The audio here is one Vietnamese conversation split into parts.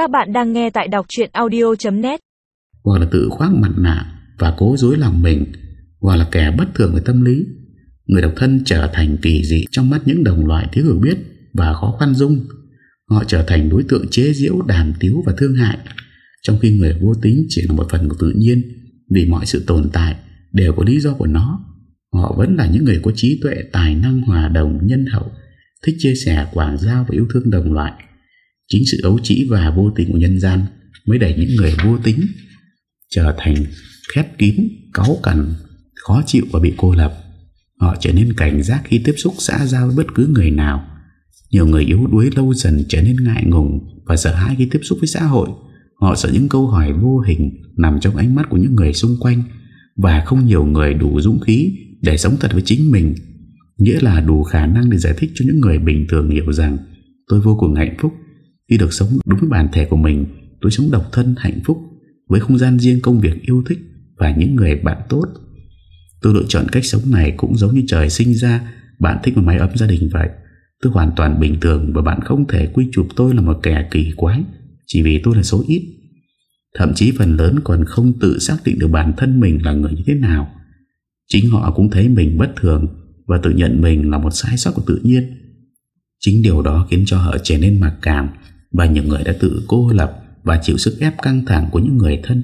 Các bạn đang nghe tại đọc chuyện audio.net Hoặc là tự khoác mặt nạ Và cố dối lòng mình. Hoặc là kẻ bất thường về tâm lý. Người độc thân trở thành kỳ dị Trong mắt những đồng loại thiếu hiểu biết Và khó khoan dung. Họ trở thành đối tượng chế diễu, đàm tiếu và thương hại. Trong khi người vô tính chỉ là một phần của tự nhiên Vì mọi sự tồn tại đều có lý do của nó Họ vẫn là những người có trí tuệ, tài năng, hòa đồng, nhân hậu Thích chia sẻ, quảng giao và yêu thương đồng loại. Chính sự ấu trĩ và vô tình của nhân gian Mới đẩy những người vô tính Trở thành khép kín, cáu cằn, khó chịu và bị cô lập. Họ trở nên cảnh giác khi tiếp xúc xã giao với bất cứ người nào. Nhiều người yếu đuối lâu dần trở nên ngại ngùng Và sợ hãi khi tiếp xúc với xã hội. Họ sợ những câu hỏi vô hình Nằm trong ánh mắt của những người xung quanh Và không nhiều người đủ dũng khí Để sống thật với chính mình. Nghĩa là đủ khả năng để giải thích cho những người bình thường hiểu rằng Tôi vô cùng hạnh phúc khi được sống đúng bản thể của mình, Tôi sống độc thân, hạnh phúc Với không gian riêng công việc yêu thích Và những người bạn tốt. Tôi lựa chọn cách sống này cũng giống như trời sinh ra, Bạn thích một máy ấm gia đình vậy. Tôi hoàn toàn bình thường Và bạn không thể quy chụp tôi là một kẻ kỳ quái, Chỉ vì tôi là số ít. Thậm chí phần lớn còn không tự xác định được bản thân mình là người như thế nào. Chính họ cũng thấy mình bất thường Và tự nhận mình là một sai sót của tự nhiên. Chính điều đó khiến cho họ trở nên mặc cảm và những người đã tự cô lập Và chịu sức ép căng thẳng của những người thân.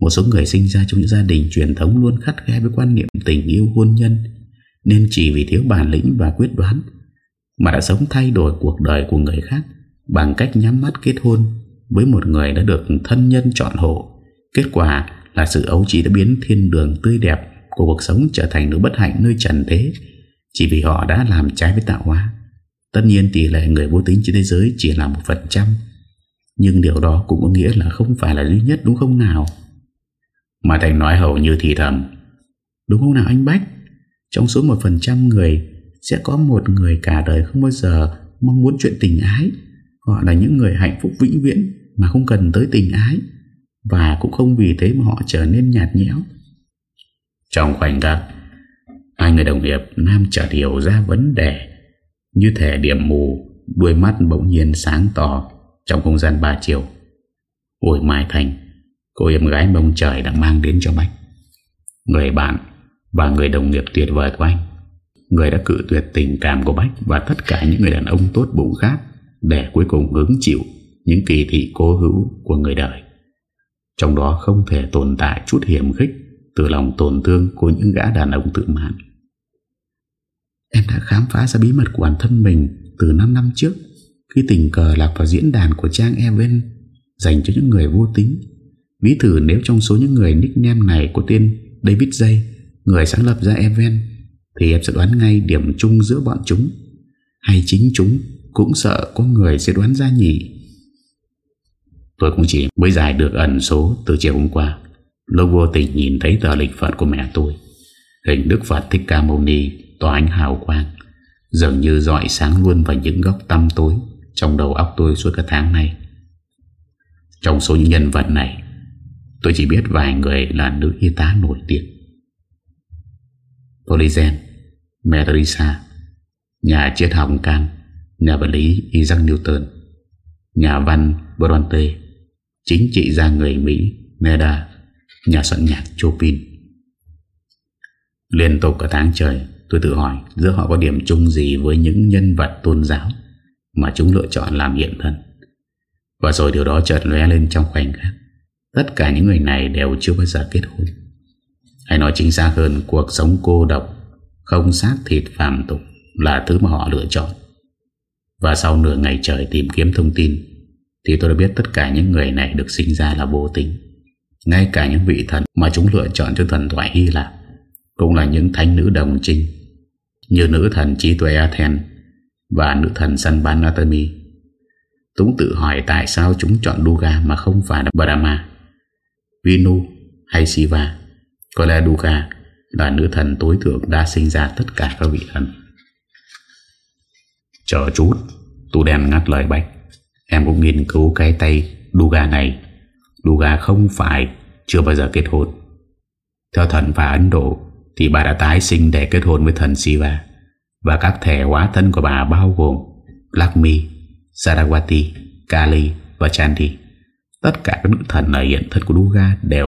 Một số người sinh ra trong những gia đình truyền thống Luôn khắt khe với quan niệm tình yêu hôn nhân, Nên chỉ vì thiếu bản lĩnh và quyết đoán Mà đã sống thay đổi cuộc đời của người khác Bằng cách nhắm mắt kết hôn Với một người đã được thân nhân chọn hộ. Kết quả là sự ấu trĩ đã biến thiên đường tươi đẹp Của cuộc sống trở thành nỗi bất hạnh nơi trần thế, Chỉ vì họ đã làm trái với tạo hóa. Tất nhiên tỷ lệ người vô tính trên thế giới chỉ là 1% Nhưng điều đó cũng có nghĩa là không phải là duy nhất, đúng không nào? Mà Thành nói hầu như thì thầm, Đúng không nào anh Bách? Trong số 1% người, Sẽ có một người cả đời không bao giờ Mong muốn chuyện tình ái. Họ là những người hạnh phúc vĩnh viễn Mà không cần tới tình ái, Và cũng không vì thế mà họ trở nên nhạt nhẽo. Trong khoảnh khắc, Hai người đồng nghiệp Nam chợt hiểu ra vấn đề như thể điểm mù Đuôi mắt bỗng nhiên sáng tỏ Trong không gian ba chiều. Ôi Mai Thành, Cô em gái mông trời đã mang đến cho Bách. Người bạn Và người đồng nghiệp tuyệt vời của anh. Người đã cự tuyệt tình cảm của Bách Và tất cả những người đàn ông tốt bụng khác Để cuối cùng hứng chịu Những kỳ thị cố hữu của người đời. Trong đó không thể tồn tại chút hiểm khích Từ lòng tổn thương của những gã đàn ông tự mãn. Em đã khám phá ra bí mật của bản thân mình từ 5 năm trước khi tình cờ lạc vào diễn đàn của trang Evan dành cho những người vô tính. Ví thử nếu trong số những người nickname này có tên David J, người sáng lập ra Evan, thì em sẽ đoán ngay điểm chung giữa bọn chúng. Hay chính chúng cũng sợ có người sẽ đoán ra nhỉ. Tôi cũng chỉ mới giải được ẩn số từ chiều hôm qua. Lúc vô tình nhìn thấy tờ lịch Phật của mẹ tôi. Hình Đức Phật Thích Ca Mâu Ni tỏa ánh hào quang. Dường như dọi sáng luôn vào những góc tăm tối Trong đầu óc tôi suốt cả tháng này Trong số những nhân vật này, Tôi chỉ biết vài người là nữ y tá nổi tiếng. Polizen, Merisa, Nhà triết học Kant Nhà vật lý Isaac Newton, Nhà văn Bronte, Chính trị gia người Mỹ Neda, Nhà soạn nhạc Chopin. Liên tục cả tháng trời Tôi tự hỏi giữa họ có điểm chung gì với những nhân vật tôn giáo mà chúng lựa chọn làm hiện thân. Và rồi điều đó chợt lóe lên trong khoảnh khắc. Tất cả những người này đều chưa bao giờ kết hôn. Hay nói chính xác hơn, cuộc sống cô độc, không xác thịt phàm tục là thứ mà họ lựa chọn. Và sau nửa ngày trời tìm kiếm thông tin, thì tôi đã biết tất cả những người này được sinh ra là vô tính. Ngay cả những vị thần mà chúng lựa chọn cho thần thoại Hy Lạp cũng là những thánh nữ đồng trinh như nữ thần trí tuệ Athen và nữ thần săn bắn Atami. Túng tự hỏi tại sao chúng chọn Duga mà không phải là Brahma, Vinu hay Shiva. Có lẽ Duga là nữ thần tối thượng đã sinh ra tất cả các vị thần. Chờ chút, tu đen ngắt lời bách Em cũng nghiên cứu cái tay Duga này. Duga không phải chưa bao giờ kết hôn. Theo thần và Ấn Độ thì bà đã tái sinh để kết hôn với thần Shiva và các thể hóa thân của bà bao gồm Lakshmi, Saraswati, Kali và Chandi. Tất cả các nữ thần ở hiện thân của Duga đều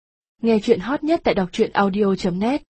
Nghe chuyện hot nhất tại đọc audio.net